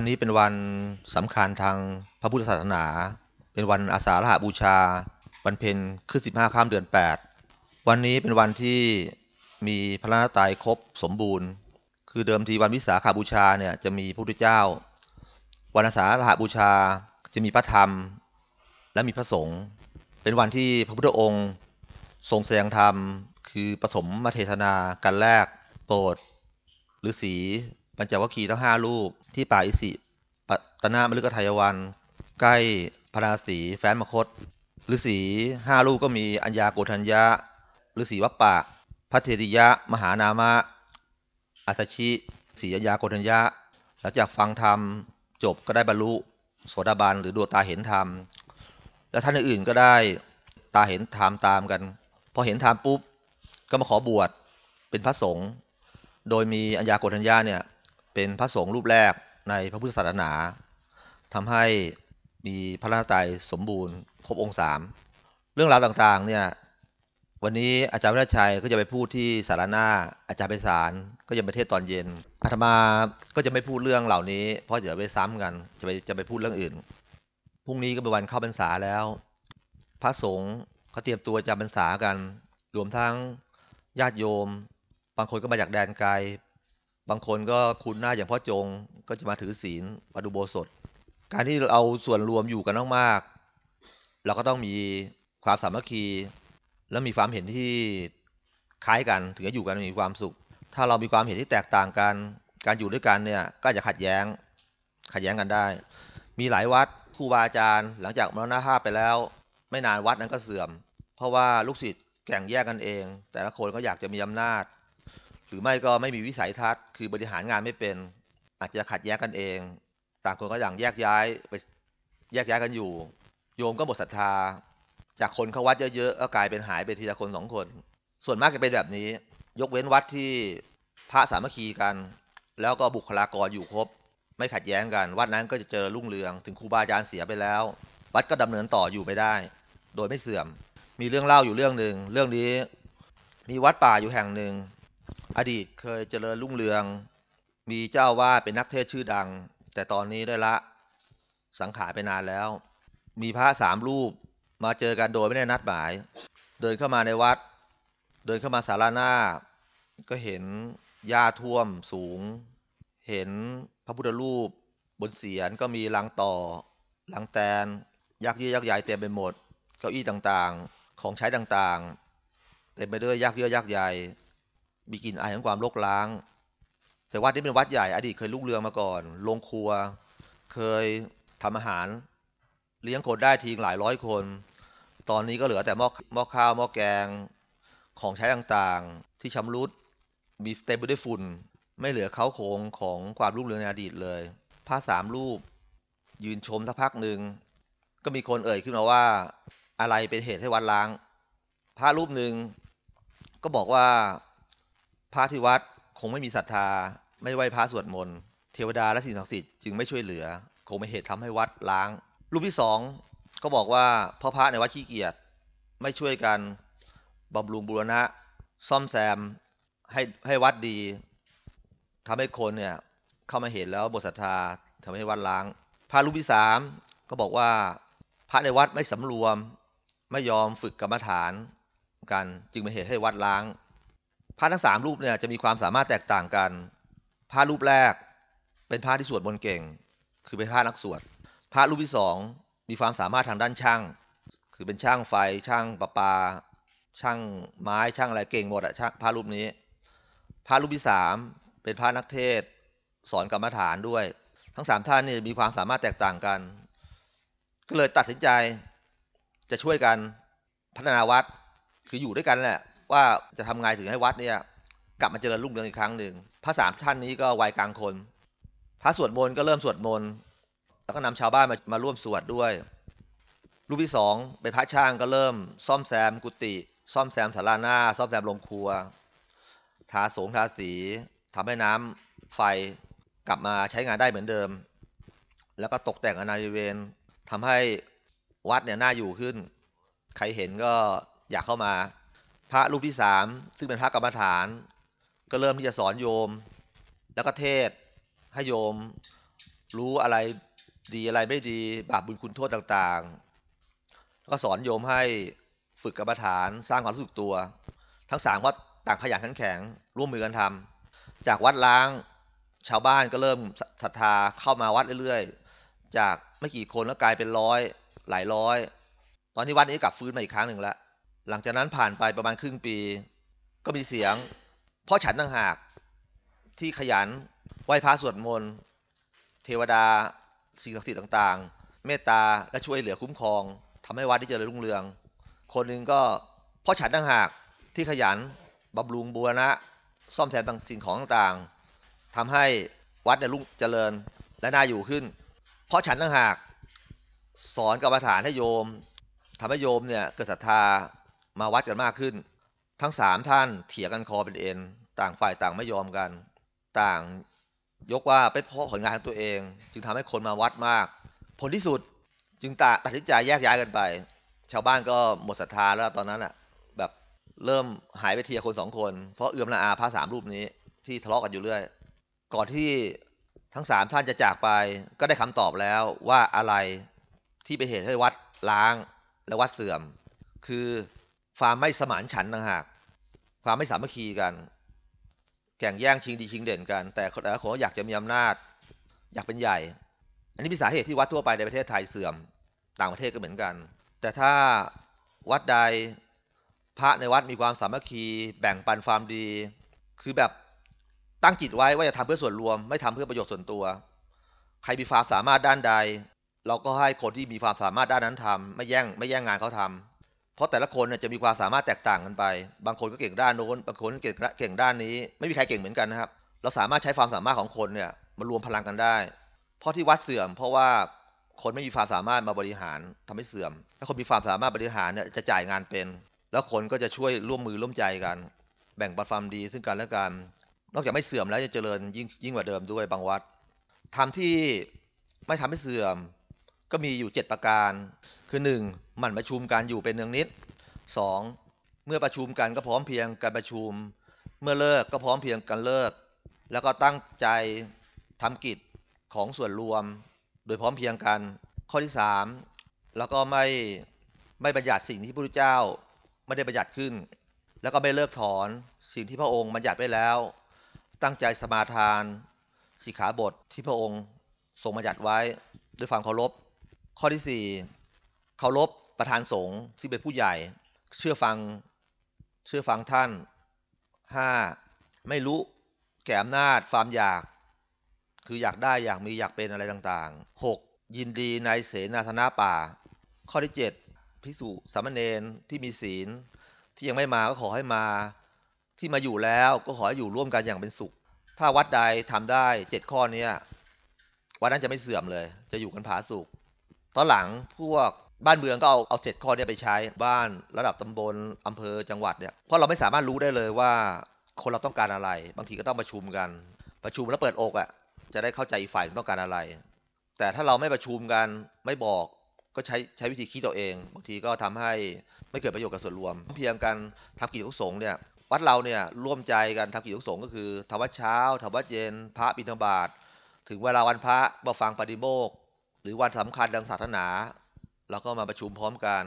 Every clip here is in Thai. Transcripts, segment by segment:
วันนี้เป็นวันสำคัญทางพระพุทธศาสนา เป็นวันอาสาฬหบูชา วันเพ็ญขึ้นสิบห้าข้ามเดือนแปดวันนี้เป็นวันที่มีพระนาตายครบสมบูรณ์ คือเดิมทีวันวิสาขาบูชาเนี่ยจะมีพระพุทธเจ้า วันอาสาฬหบูชาจะมีพระธรรม และมีพระสงฆ์ เป็นวันที่พระพุทธองค์ทรงแสดงธรรม คือผสมมาเทศนากันแรก โปรดฤาษี ปัญจวัคคีย์ทั้งห้ารูป ที่ป่าอิสิปตนามฤกทายวัน ใกล้พระราศีแฟนมคตฤาษีห้ารูปก็มีอัญญาโกธัญญะฤาษีวัปปะพระเทริยะ มหานามะอาสชิสีอัญญาโกธัญญะหลังจากฟังธรรมจบก็ได้บรรลุโสดาบันหรือดวงตาเห็นธรรม แล้วท่านอื่นก็ได้ตาเห็นธรรมตามกัน พอเห็นธรรมปุ๊บก็มาขอบวชเป็นพระสงฆ์โดยมีอัญญาโกฏัญญาเนี่ย เป็นพระสงฆ์รูปแรกในพระพุทธศาสนาทำให้มีพระราตายสมบูรณ์ครบองค์สามเรื่องราวต่างๆเนี่ยวันนี้อาจารย์วิชัยก็จะไปพูดที่สารนาอาจารย์ไปสารก็จะไปเทศตอนเย็นอาตมาก็จะไม่พูดเรื่องเหล่านี้ เพราะเดี๋ยวไปซ้ำกันจะไปจะไปพูดเรื่องอื่นพรุ่งนี้ก็เป็นวันเข้าพรรษาแล้ว พระสงฆ์เขาเตรียมตัวจำพรรษากัน รวมทั้งญาติโยม บางคนก็มาจากแดนไกล บางคนก็คุ้นหน้าอย่างพ่อจงก็จะมาถือศีลมาดูโบสถ การที่เราส่วนรวมอยู่กันมากๆเราก็ต้องมีความสามัคคี และมีความเห็นที่คล้ายกันถึงจะอยู่กันมีความสุข ถ้าเรามีความเห็นที่แตกต่างกัน การอยู่ด้วยกันเนี่ยก็จะขัดแย้งขัดแย้งกันได้ มีหลายวัดครูบาอาจารย์ หลังจากมรณภาพไปแล้ว ไม่นานวัดนั้นก็เสื่อม เพราะว่าลูกศิษย์แข่งแยกกันเอง แต่ละคนก็อยากจะมีอำนาจ หรือไม่ก็ไม่มีวิสัยทัศน์ คือบริหารงานไม่เป็น อาจจะขัดแย้งกันเอง ต่างคนก็อย่างแยกย้ายไปแยกย้ายกันอยู่ โยมก็หมดศรัทธา จากคนเข้าวัดเยอะๆก็กลายเป็นหายไปทีละคนสองคน ส่วนมากจะเป็นแบบนี้ ยกเว้นวัดที่พระสามัคคีกัน แล้วก็บุคลากรอยู่ครบ ไม่ขัดแย้งกัน วัดนั้นก็จะเจอรุ่งเรือง ถึงครูบาอาจารย์เสียไปแล้ว วัดก็ดำเนินต่ออยู่ไปได้ โดยไม่เสื่อม มีเรื่องเล่าอยู่เรื่องหนึ่งเรื่องนี้ มีวัดป่าอยู่แห่งหนึ่ง อดีตเคยเจริญรุ่งเรือง มีเจ้าว่าเป็นนักเทศชื่อดัง แต่ตอนนี้ได้ละสังขารไปนานแล้ว มีพระสามรูปมาเจอกันโดยไม่ได้นัดหมาย เดินเข้ามาในวัด เดินเข้ามาศาลาหน้า ก็เห็นหญ้าท่วมสูง เห็นพระพุทธรูป บนเสียนก็มีลังต่อลังแตน ยักษ์เยอะยักษ์ใหญ่เต็มไปหมด เก้าอี้ต่างๆ ของใช้ต่างๆ เต็มไปด้วยยักษ์เยอะยักษ์ใหญ่ มีกลิ่นอายของความรกร้างแต่วัดนี้เป็นวัดใหญ่อดีตเคยลุกเรืองมาก่อนโรงครัว เคยทำอาหาร เลี้ยงคนได้ทีหลายร้อยคน ตอนนี้ก็เหลือแต่หม้อหม้อข้าวหม้อแกงของใช้ต่างๆ ที่ชำรุดมีเต็มไปด้วยฝุ่น ไม่เหลือเขาโครงของความรุ่งเรืองในอดีตเลยพระสามรูป ยืนชมสักพักหนึ่งก็มีคนเอ่ยขึ้นมาว่า อะไรเป็นเหตุให้วัดล้าง พระรูปหนึ่งก็บอกว่า พระที่วัดคงไม่มีศรัทธา ไม่ไหวพระสวดมนต์เทวดาและสิ่งศักดิ์สิทธิ์จึงไม่ช่วยเหลือ คงเป็นเหตุทำให้วัดล้าง รูปที่สองก็บอกว่าพ่อพระในวัดขี้เกียจไม่ช่วยกันบำรุงบูรณะ ซ่อมแซมให้ให้วัดดีทำให้คนเนี่ยเข้ามาเห็นแล้วบทศรัทธาทำให้วัดล้าง พระรูปที่สามก็บอกว่าพระในวัดไม่สำรวม ไม่ยอมฝึกกรรมฐานกัน จึงเป็นเหตุให้วัดล้าง พระทั้งสามรูปเนี่ยจะมีความสามารถแตกต่างกัน พระรูปแรก เป็นพระที่สวดมนต์เก่ง คือเป็นพระนักสวด พระรูปที่สองมีความสามารถทางด้านช่าง คือเป็นช่างไฟ ช่างประปา ช่างไม้ ช่างอะไรเก่งหมดอะช่างพระรูปนี้ พระรูปที่สามเป็นพระนักเทศ สอนกรรมฐานด้วย ทั้งสามท่านนี่มีความสามารถแตกต่างกัน ก็เลยตัดสินใจจะช่วยกันพัฒนาวัด คืออยู่ด้วยกันแหละ ว่าจะทำไงถึงให้วัดเนี่ยกลับมาเจริญรุ่งเรืองอีกครั้งหนึ่งพระสามท่านนี้ก็วัยกลางคน พระสวดมนต์ก็เริ่มสวดมนต์แล้วก็นำชาวบ้านมามาร่วมสวดด้วย รูปที่สองเป็นพระช่างก็เริ่ม ซ่อมแซมกุฏิซ่อมแซมศาลาหน้า ซ่อมแซมโรงครัว ทาสงทาสีทำให้น้ำไฟกลับมาใช้งานได้เหมือนเดิม แล้วก็ตกแต่งอนาบริเวณทำให้วัดเนี่ยน่าอยู่ขึ้น ใครเห็นก็อยากเข้ามา พระรูปที่สามซึ่งเป็นพระกรรมฐาน ก็เริ่มที่จะสอนโยม แล้วก็เทศให้โยมรู้อะไรดีอะไรไม่ดีบาปบุญคุณโทษต่างๆ แล้วก็สอนโยมให้ฝึกกรรมฐานสร้างความรู้สึกตัว ทั้งสามวัดต่างขยันขันแข็งร่วมมือกันทำจากวัดล้างชาวบ้านก็เริ่มศรัทธาเข้ามาวัดเรื่อยๆ จากไม่กี่คนแล้วกลายเป็นร้อยหลายร้อย ตอนนี้วัดนี้กลับฟื้นมาอีกครั้งหนึ่งแล้ว หลังจากนั้นผ่านไปประมาณครึ่งปี ก็มีเสียงพราะฉันต่างหาก ที่ขยันไหว้พระสวดมนต์เทวดา สิ่งศักดิ์สิทธิ์ต่างๆ เมตตาและช่วยเหลือคุ้มครองทำให้วัดนี้เจริญรุ่งเรือง คนหนึ่งก็พราะฉันต่างหากที่ขยันบำรุงบูรณะ ซ่อมแซมต่างสิ่งของต่างๆทำให้วัดเนี่ยรุ่งเจริญและน่าอยู่ขึ้น เพราะฉันต่างหาก สอนกรรมฐานให้โยมทำให้โยมเนี่ยเกิดศรัทธา มาวัดกันมากขึ้น ทั้งสามท่านเถียงกันคอเป็นเอ็น ต่างฝ่ายต่างไม่ยอมกัน ต่างยกว่าเป็นเพราะผลงานของตัวเอง จึงทำให้คนมาวัดมาก ผลที่สุดจึงตัดสินใจแยกย้ายกันไป ชาวบ้านก็หมดศรัทธาแล้วตอนนั้นอะ แบบเริ่มหายไปทีละคนสองคน เพราะเอื้อมละอาพระสามรูปนี้ที่ทะเลาะกันอยู่เรื่อย ก่อนที่ทั้งสามท่านจะจากไปก็ได้คำตอบแล้วว่าอะไรที่เป็นเหตุให้วัดล้างและวัดเสื่อม คือ ความไม่สมานฉันท์ต่างหาก ความไม่สามัคคีกัน แข่งแย่งชิงดีชิงเด่นกัน แต่แต่ละคนอยากจะมีอำนาจ อยากเป็นใหญ่ อันนี้เป็นสาเหตุที่วัดทั่วไปในประเทศไทยเสื่อม ต่างประเทศก็เหมือนกัน แต่ถ้าวัดใดพระในวัดมีความสามัคคี แบ่งปันความดี คือแบบตั้งจิตไว้ว่าจะทำเพื่อส่วนรวม ไม่ทำเพื่อประโยชน์ส่วนตัว ใครมีความสามารถด้านใด เราก็ให้คนที่มีความสามารถด้านนั้นทำไม่แย่งไม่แย่งงานเขาทำ เพราะแต่ละคนเนี่ยจะมีความสามารถแตกต่างกันไป บางคนก็เก่งด้านโน้น บางคนเก่งเก่งด้านนี้ ไม่มีใครเก่งเหมือนกันนะครับ เราสามารถใช้ความสามารถของคนเนี่ยมารวมพลังกันได้ เพราะที่วัดเสื่อม เพราะว่าคนไม่มีความสามารถมาบริหารทำให้เสื่อม ถ้าคนมีความสามารถบริหารเนี่ยจะจ่ายงานเป็น แล้วคนก็จะช่วยร่วมมือร่วมใจกัน แบ่งปันความดีซึ่งกันและกัน นอกจากไม่เสื่อมแล้วจะเจริญยิ่งยิ่งกว่าเดิมด้วยบางวัดทำที่ไม่ทำให้เสื่อม ก็มีอยู่ 7 ประการ คือ 1. มันประชุมการอยู่เป็นเนืองนิด 2. เมื่อประชุมกันก็พร้อมเพียงการประชุม เมื่อเลิกก็พร้อมเพียงกันเลิก แล้วก็ตั้งใจทำกิจของส่วนรวม โดยพร้อมเพียงกัน ข้อที่ 3 แล้วก็ไม่ไม่บัญญัติสิ่งที่พระพุทธเจ้าไม่ได้บัญญัติขึ้น แล้วก็ไม่เลิกถอนสิ่งที่พระองค์บัญญัติไว้แล้ว ตั้งใจสมาทานสิกขาบทที่พระองค์ทรงบัญญัติไว้ด้วยความเคารพ ข้อที่ 4 เคารพประธานสงฆ์ที่เป็นผู้ใหญ่ เชื่อฟังเชื่อฟังท่าน 5. ไม่รู้แก่อำนาจความอยาก คืออยากได้อยากมีอยากเป็นอะไรต่างๆ 6. ยินดีในเสนาสนะป่า ข้อที่ 7 พิสุสามเณรที่มีศีล ที่ยังไม่มาก็ขอให้มา ที่มาอยู่แล้วก็ขอให้อยู่ร่วมกันอย่างเป็นสุข ถ้าวัดใดทำได้เจ็ดข้อนี้วัดนั้นจะไม่เสื่อมเลย จะอยู่กันผาสุขตอนหลังพวก บ้านเมืองก็เอาเอาเจ็ดข้อนี้ไปใช้บ้านระดับตำบลอำเภอจังหวัดเนี่ยเพราะเราไม่สามารถรู้ได้เลยว่า คนเราต้องการอะไร บางทีก็ต้องประชุมกัน ประชุมแล้วเปิดอกอะ่ะจะได้เข้าใจอีกฝ่ายต้องการอะไร แต่ถ้าเราไม่ประชุมกันไม่บอกก็ใช้ใช้วิธีคิดตัวเอง บางทีก็ทำให้ไม่เกิดประโยชน์กับส่วนรวม เพียงกันทำกิจของสงฆ์เนี่ยวัดเราเนี่ยร่วมใจกันทำกิจของสงฆ์ก็คือทำวัดเช้าทำวัดเย็น พระบิณฑบาตถึงเวลาวันพระมาฟังปฏิโมกหรือวันสำคัญทางศาสนา เราก็มาประชุมพร้อมกัน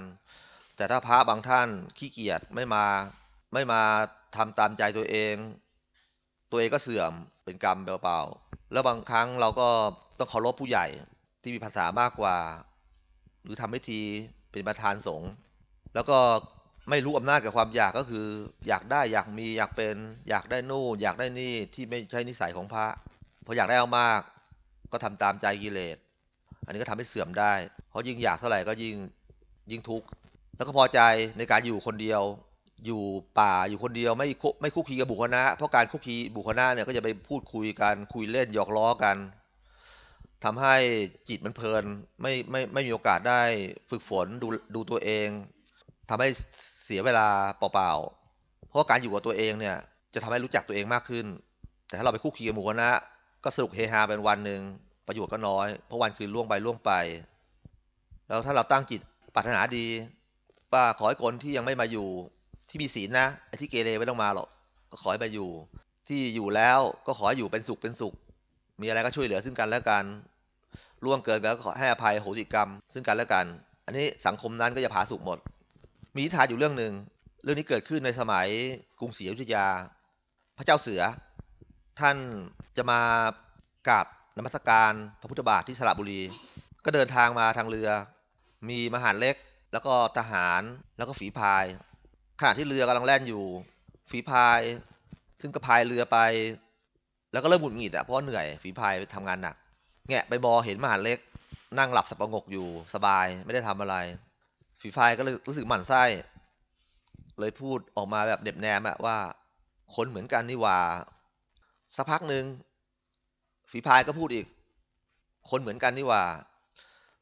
แต่ถ้าพระบางท่านขี้เกียจไม่มาไม่มาทำตามใจตัวเอง ตัวเองก็เสื่อมเป็นกรรมเปล่าๆแล้วบางครั้งเราก็ต้องเคารพผู้ใหญ่ที่มีภาษามากกว่า หรือทำพิธีเป็นประธานสงฆ์แล้วก็ไม่รู้อำนาจกับความอยากก็คือ อยากได้อยากมีอยากเป็น อยากได้นู่นอยากได้นี่ที่ไม่ใช่นิสัยของพระพออยากได้เอามาก ก็ทำตามใจกิเลสอันนี้ก็ทำให้เสื่อมได้ เพราะยิ่งอยากเท่าไหร่ก็ยิ่งยิ่งทุกข์แล้วก็พอใจในการอยู่คนเดียว อยู่ป่าอยู่คนเดียวไม่คุไม่คุกคีกับบุคคลนะเพราะการคุกคีบุคคลนะเนี่ยก็จะไปพูดคุยกันคุยเล่นหยอกล้อกันทำให้จิตมันเพลินไม่ไม่ไม่มีโอกาสได้ฝึกฝนดูดูตัวเองทำให้เสียเวลาเปล่าๆเพราะการอยู่กับตัวเองเนี่ยจะทำให้รู้จักตัวเองมากขึ้น แต่ถ้าเราไปคุกคีกับหมู่คณะก็สนุกเฮฮาเป็นวันหนึ่งประโยชน์ก็น้อย เพราะวันคืนล่วงไปล่วงไป แล้วถ้าเราตั้งจิตปรารถนาดีว่าขอให้คนที่ยังไม่มาอยู่ ที่มีศีลนะไอ้ที่เกเรไม่ต้องมาหรอกก็ขอให้มาอยู่ ที่อยู่แล้วก็ขอให้อยู่เป็นสุขเป็นสุข มีอะไรก็ช่วยเหลือซึ่งกันและกันล่วงเกินแล้วก็ขอให้อภัยโหสิกรรม ซึ่งกันและกัน อันนี้สังคมนั้นก็จะผาสุกหมด มีนิทานอยู่เรื่องหนึ่งเรื่องนี้เกิดขึ้นในสมัยกรุงศรีอยุธยา พระเจ้าเสือ ท่านจะมากราบนมัสการพระพุทธบาทที่สระบุรี ก็เดินทางมาทางเรือ มีมหาดเล็ก แล้วก็ทหารแล้วก็ฝีพายขณะที่เรือกำลังแล่นอยู่ ฝีพาย ซึ่งก็พายเรือไป แล้วก็เริ่มหงุดหงิดอะเพราะเหนื่อยฝีพายทำงานหนักแงะไปมอเห็นมหาดเล็ก นั่งหลับสับประงกอยู่สบายไม่ได้ทำอะไร ฝีพายก็เลยรู้สึกหมั่นไส้ เลยพูดออกมาแบบเด็บแนมอะว่าคนเหมือนกันนี่ว่าสักพักหนึ่งฝีพายก็พูดอีก คนเหมือนกันนี่ว่า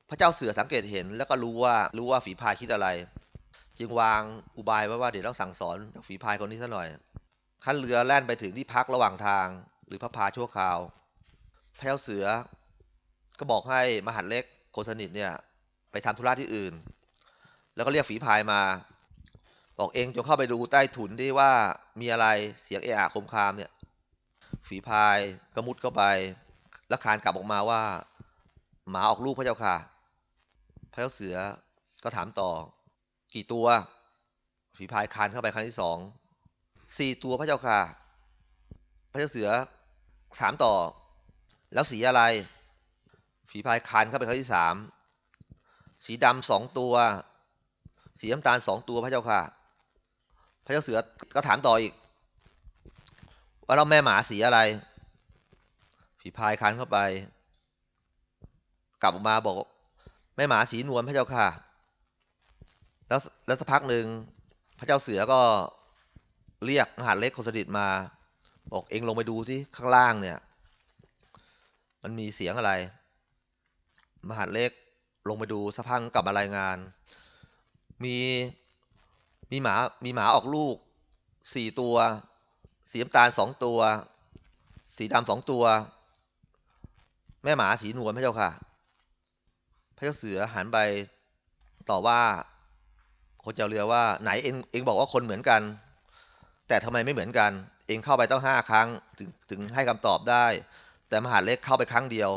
พระเจ้าเสือสังเกตเห็น แล้วก็รู้ว่ารู้ว่าฝีพายคิดอะไร จึงวางอุบายไว้ว่าเดี๋ยวต้องสั่งสอนฝีพายคนนี้ซะหน่อยขั้นเรือแล่นไปถึงที่พักระหว่างทาง หรือพระพาชั่วคราว พระเจ้าเสือ ก็บอกให้มหัดเล็กโคสนิทเนี่ยไปทำธุระที่อื่น แล้วก็เรียกฝีพายมา บอกเองจงเข้าไปดูใต้ถุนที่ว่ามีอะไรเสียงเอะอะคมคามเนี่ยฝีพายก็มุดเข้าไป แล้วคานกลับออกมาว่า หมาออกลูกพระเจ้าค่ะ พระเจ้าเสือก็ถามต่อ กี่ตัวฝีพายคานเข้าไปครั้งที่สองสี่ตัวพระเจ้าค่ะ พระเจ้าเสือถามต่อ แล้วสีอะไร ฝีพายคานเข้าไปครั้งที่สามสีดำสองตัว สีน้ำตาลสองตัวพระเจ้าค่ะ พระเจ้าเสือก็ถามต่ออีก ว่าเราแม่หมาสีอะไร ฝีพายคานเข้าไป กลับออกมาบอก ม่หมาสีนวลพระเจ้าค่ะ แล้วแล้วสักพักหนึ่งพระเจ้าเสือก็เรียกมหาเล็กคนสนิทมา บอกเองลงไปดูสิข้างล่างเนี่ย มันมีเสียงอะไร มหาเล็กลงไปดูสักพักกลับมารายงาน มีมีหมามีหมาออกลูกสี่ตัว สีน้ำตาลสองตัว สีดำสองตัว แม่หมาสีนวลพระเจ้าค่ะ พระเจ้าเสือหันไปต่อว่าคนเจ้าเรือว่าไหนเองเองบอกว่าคนเหมือนกัน แต่ทำไมไม่เหมือนกัน เองเข้าไปต้องห้าครั้งถึงถึงให้คำตอบได้ แต่มหาเล็กเข้าไปครั้งเดียว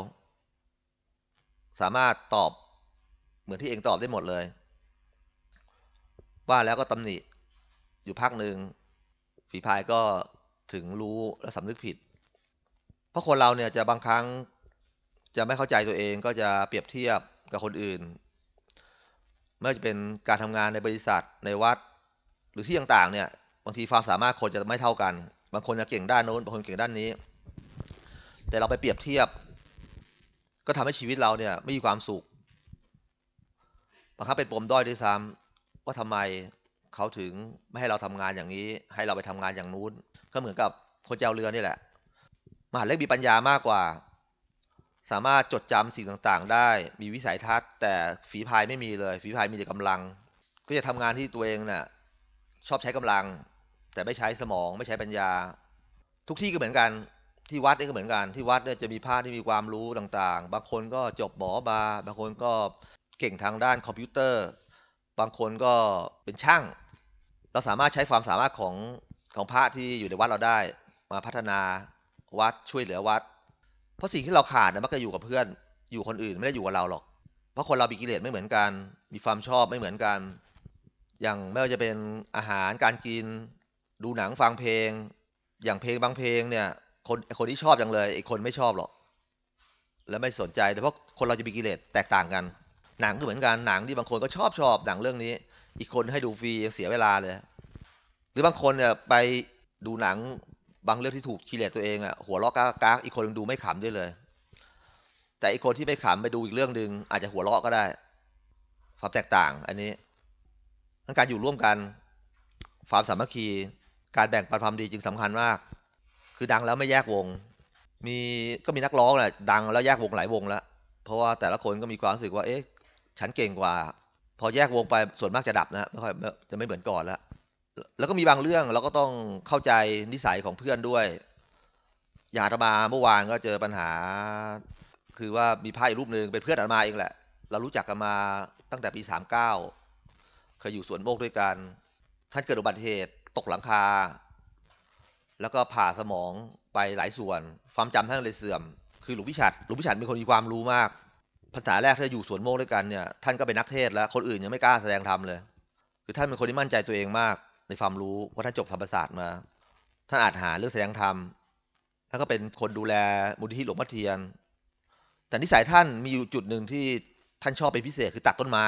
สามารถตอบเหมือนที่เองตอบได้หมดเลย ว่าแล้วก็ตำหนิอยู่พักหนึ่งฝีพายก็ถึงรู้และสำนึกผิด เพราะคนเราเนี่ยจะบางครั้งจะไม่เข้าใจตัวเองก็จะเปรียบเทียบ กับคนอื่น ไม่ว่าจะเป็นการทำงานในบริษัทในวัด หรือที่ต่างๆเนี่ยบางทีความสามารถคนจะไม่เท่ากัน บางคนจะเก่งด้านโน้นบางคนเก่งด้านนี้ แต่เราไปเปรียบเทียบ ก็ทำให้ชีวิตเราเนี่ยไม่มีความสุขบางครั้งเป็นปมด้อยด้วยซ้ำว่าทำไมเขาถึงไม่ให้เราทำงานอย่างนี้ ให้เราไปทำงานอย่างนู้น ก็เหมือนกับคนเจ้าเรือนี่แหละมหาเล็กมีปัญญามากกว่า สามารถจดจำสิ่งต่างๆ ได้ มีวิสัยทัศน์ แต่ฝีพายไม่มีเลย ฝีพายมีแต่กำลัง ก็จะทำงานที่ตัวเองน่ะชอบใช้กำลัง แต่ไม่ใช้สมองไม่ใช้ปัญญา ทุกที่ก็เหมือนกัน ที่วัดนี่ก็เหมือนกันที่วัดเนี่ยจะมีพระที่มีความรู้ต่างๆ บางคนก็จบหมอบา บางคนก็เก่งทางด้านคอมพิวเตอร์ บางคนก็เป็นช่าง เราสามารถใช้ความสามารถของของพระที่อยู่ในวัดเราได้ มาพัฒนาวัดช่วยเหลือวัด เพราะสิ่งที่เราขาดนะมักจะอยู่กับเพื่อน อยู่คนอื่นไม่ได้อยู่กับเราหรอก เพราะคนเรามีกิเลสไม่เหมือนกัน มีความชอบไม่เหมือนกัน อย่างไม่ว่าจะเป็นอาหารการกิน ดูหนังฟังเพลง อย่างเพลงบางเพลงเนี่ยคนคนที่ชอบอย่างเลยอีกคนไม่ชอบหรอก แล้วไม่สนใจเพราะคนเราจะมีกิเลสแตกต่างกัน หนังก็เหมือนกันหนังที่บางคนก็ชอบชอบหนังเรื่องนี้ อีกคนให้ดูฟรียังเสียเวลาเลย หรือบางคนเนี่ยไปดูหนัง บางเรื่องที่ถูกกิเลสตัวเองอะหัวเราะกากากอีกคนดูไม่ขำด้วยเลย แต่อีกคนที่ไม่ขำไปดูอีกเรื่องหนึ่งอาจจะหัวเราะก็ได้ ความแตกต่างอันนี้ทั้งการอยู่ร่วมกันความสามัคคี การแบ่งปันความดีจึงสำคัญมาก คือดังแล้วไม่แยกวง มีก็มีนักร้องแหละดังแล้วแยกวงหลายวงแล้วเพราะว่าแต่ละคนก็มีความรู้สึกว่าเอ๊ะฉันเก่งกว่า พอแยกวงไปส่วนมากจะดับนะไม่ค่อยจะไม่เหมือนก่อนแล้ว แล้วก็มีบางเรื่องเราก็ต้องเข้าใจนิสัยของเพื่อนด้วย อย่างอาตมาเมื่อวานก็เจอปัญหา คือว่ามีพระอีกรูปหนึ่งเป็นเพื่อนอาตมาเองแหละ เรารู้จักกันมาตั้งแต่ปีสามเก้าเคยอยู่สวนโมกด้วยกัน ท่านเกิดอุบัติเหตุตกหลังคา แล้วก็ผ่าสมองไปหลายส่วน ความจำท่านเลยเสื่อม คือหลวงพิชัดหลวงพิชัดเป็นคนมีความรู้มาก ภาษาแรกที่อยู่สวนโมกด้วยกันเนี่ย ท่านก็เป็นนักเทศแล้ว คนอื่นยังไม่กล้าแสดงธรรมเลย คือท่านเป็นคนที่มั่นใจตัวเองมาก ในความรู้เพราะท่าจบธรรมศาสตร์มา ท่านอาจหาเรื่องแสดงธรรมแล้วก็เป็นคนดูแลมูลนิธิหลวงพ่อเทียน แต่นิสัยท่านมีอยู่จุดหนึ่งที่ท่านชอบเป็นพิเศษคือตัดต้นไม้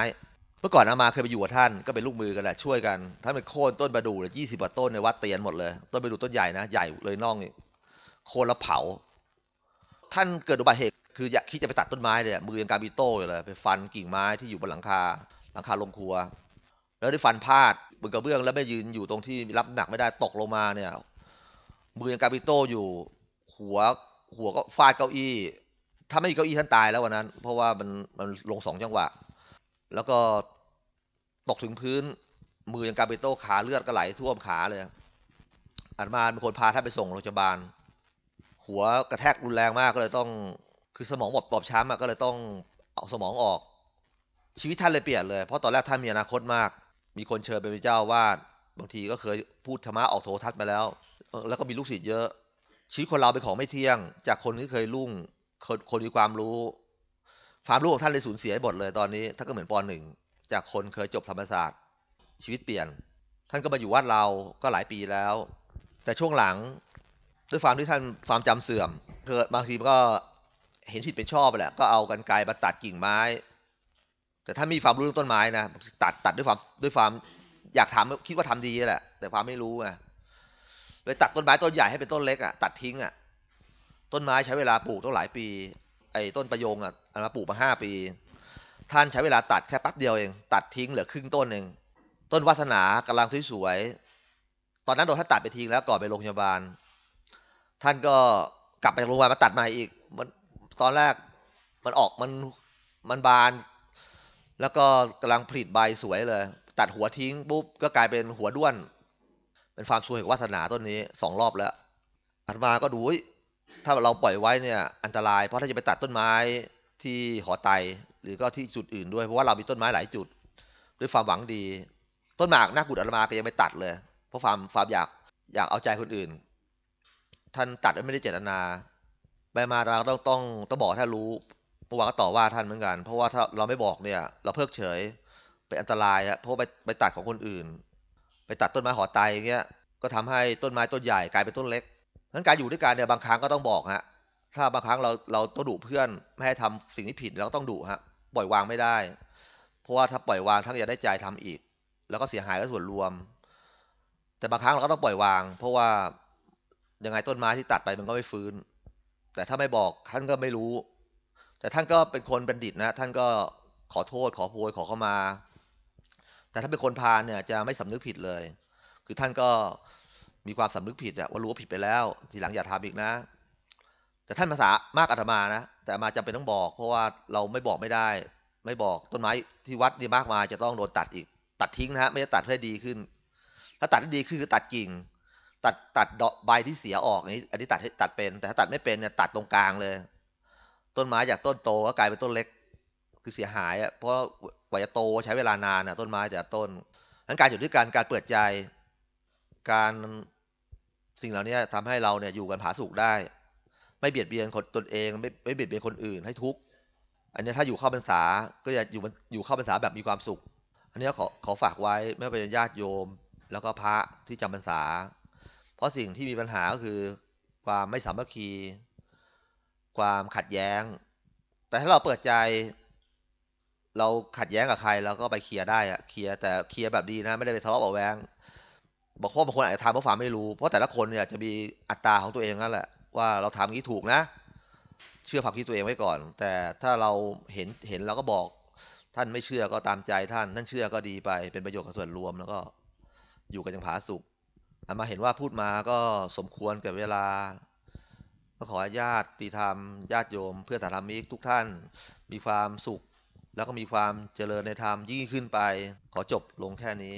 เมื่อก่อนอาตมาเคยไปอยู่กับท่านก็เป็นลูกมือกันแหละช่วยกันท่านไปโค่นต้นประดู่ยี่สิบกว่าต้นในวัดเตียนหมดเลย ต้นประดู่ต้นใหญ่นะใหญ่เลยน่องโค่นแล้วเผา ท่านเกิดอุบัติเหตุคืออยากคิดจะไปตัดต้นไม้เลยมือยังกำอีโต้อยู่เลยไปฟันกิ่งไม้ที่อยู่บนหลังคา หลังคาโรงครัว แล้วได้ฟันพลาด บนกระเบื้องแล้วไม่ยืนอยู่ตรงที่รับหนักไม่ได้ตกลงมาเนี่ย มือยังกำอีโต้อยู่ หัว หัวก็ฟาดเก้าอี้ ถ้าไม่มีเก้าอี้ท่านตายแล้ววันนั้น เพราะว่ามันมันลงสองจังหวะ แล้วก็ตกถึงพื้น มือยังกาบิโต้ขาเลือดก็ไหลท่วมขาเลยอาตมาเป็นคนพาท่านไปส่งโรงพยาบาล หัวกระแทกรุนแรงมากก็เลยต้อง คือสมองบอบบอบช้ำก็เลยต้องเอาสมองออก ชีวิตท่านเลยเปลี่ยนเลย เพราะตอนแรกท่านมีอนาคตมาก มีคนเชิญเป็นเจ้าวาดบางทีก็เคยพูดธรรมะออกโทรทัศน์มาแล้ว แล้วก็มีลูกศิษย์เยอะ ชีวิตคนเราเป็นของไม่เที่ยง จากคนที่เคยรุ่งคนคนมีความรู้ ความรู้ของท่านเลยสูญเสียหมดเลยตอนนี้ท่านก็เหมือนปอหนึ่งจากคนเคยจบธรรมศาสตร์ ชีวิตเปลี่ยน ท่านก็มาอยู่วัดเราก็หลายปีแล้ว แต่ช่วงหลังด้วยความที่ท่านความจำเสื่อมเกิดบางทีก็เห็นผิดเป็นชอบไปแหละก็เอากันไกรมาตัดกิ่งไม้ แต่ถ้ามีความรู้เรื่องต้นไม้นะตัดตัดด้วยความด้วยความอยากทำคิดว่าทำดีแหละ แต่ความไม่รู้ไงเลยตัดต้นไม้ต้นใหญ่ให้เป็นต้นเล็กอะตัดทิ้งอะต้นไม้ใช้เวลาปลูกต้องหลายปี ไอ้ต้นประยงอะเอามาปลูกมาห้าปี ท่านใช้เวลาตัดแค่แป๊บเดียวเอง ตัดทิ้งเหลือครึ่งต้นเองต้นวาสนากำลังสวยๆตอนนั้นโดนท่านตัดไปทิ้งแล้วก่อนไปโรงพยาบาล ท่านก็กลับไปโรงพยาบาลมาตัดใหม่อีก มันตอนแรกมันออกมันมันบาน แล้วก็กำลังผลิตใบสวยเลย ตัดหัวทิ้งปุ๊บก็กลายเป็นหัวด้วน เป็นความสวยของวาสนาต้นนี้สองรอบแล้ว อันมาก็ดูถ้าเราปล่อยไว้เนี่ยอันตราย เพราะถ้าจะไปตัดต้นไม้ที่หอไตหรือก็ที่จุดอื่นด้วยเพราะว่าเรามีต้นไม้หลายจุด ด้วยความหวังดี ต้นหมากหน้ากุดอาตมาก็ยังไม่ตัดเลย เพราะความความอยากอยากเอาใจคนอื่น ท่านตัดไม่ได้เจตนาไปมาเราต้องต้องต้องบอกให้ารู้ เมื่อวาก็ต่อว่าท่านเหมือนกัน เพราะว่าถ้าเราไม่บอกเนี่ย เราเพิกเฉยเป็นอันตรายอะเพราะไปไปตัดของคนอื่น ไปตัดต้นไม้หอไตอย่างเงี้ยก็ทำให้ต้นไม้ต้นใหญ่กลายเป็นต้นเล็กงั้นการอยู่ด้วยกันเนี่ยบางครั้งก็ต้องบอกฮะถ้าบางครั้งเราเราต้องดุเพื่อนไม่ให้ทำสิ่งที่ผิดเราก็ต้องดุฮะปล่อยวางไม่ได้ เพราะว่าถ้าปล่อยวางท่านจะได้ใจทำอีก แล้วก็เสียหายกับส่วนรวม แต่บางครั้งเราก็ต้องปล่อยวาง เพราะว่ายังไงต้นไม้ที่ตัดไปมันก็ไม่ฟื้น แต่ถ้าไม่บอกท่านก็ไม่รู้ แต่ท่านก็เป็นคนบัณฑิตนะ ท่านก็ขอโทษ ขอโพยขอเข้ามา แต่ถ้าเป็นคนพาลเนี่ยจะไม่สำนึกผิดเลย คือท่านก็มีความสำนึกผิดอะว่ารู้ว่าผิดไปแล้ว ทีหลังอย่าทำอีกนะ แต่ท่านภาษามากอาตมานะ แต่อาตมาจำเป็นต้องบอก เพราะว่าเราไม่บอกไม่ได้ ไม่บอกต้นไม้ที่วัดนี่มากมายจะต้องโดนตัดอีก ตัดทิ้งนะฮะไม่ได้ตัดให้ดีขึ้น ถ้าตัดให้ดีขึ้นคือตัดกิ่ง ตัดตัดดอกใบที่เสียออกอันนี้อันนี้ตัดให้ตัดเป็น แต่ถ้าตัดไม่เป็นเนี่ยตัดตรงกลางเลย ต้นไม้จากต้นโตก็กลายเป็นต้นเล็ก คือเสียหายอะเพราะกว่าจะโตใช้เวลานานอะต้นไม้แต่ละต้นงั้นการอยู่ด้วยกันการเปิดใจ การสิ่งเหล่านี้ทำให้เราเนี่ยอยู่กันผาสุกได้ ไม่เบียดเบียนคนตนเองไม่ไม่เบียดเบียนคนอื่นให้ทุกข์อันนี้ถ้าอยู่เข้าพรรษาก็จะอยู่อยู่เข้าพรรษาแบบมีความสุข อันนี้ขอขอฝากไว้ไม่ว่าเป็นญาติโยม แล้วก็พระที่จำพรรษา เพราะสิ่งที่มีปัญหาก็คือความไม่สามัคคี ความขัดแย้ง แต่ถ้าเราเปิดใจ เราขัดแย้งกับใครเราก็ไปเคลียร์ได้อะเคลียร์แต่เคลียร์แบบดีนะ ไม่ได้ไปทะเลาะเบาแวงบอกว่าบางคนอาจจะทำเพราะความไม่รู้ เพราะแต่ละคนเนี่ยจะมีอัตราของตัวเองนั่นแหละ ว่าเราทำอย่างนี้ถูกนะ เชื่อความคิดตัวเองไว้ก่อน แต่ถ้าเราเห็นเห็นเราก็บอกท่านไม่เชื่อก็ตามใจท่านท่านเชื่อก็ดีไปเป็นประโยชน์กับส่วนรวมแล้วก็อยู่กันอย่างผาสุกอามาเห็นว่าพูดมาก็สมควรกับเวลา ก็ขอญาติตีธรรมญาติโยม เพื่อนสาธรรมิกทุกท่าน มีความสุข แล้วก็มีความเจริญในธรรมยิ่งขึ้นไป ขอจบลงแค่นี้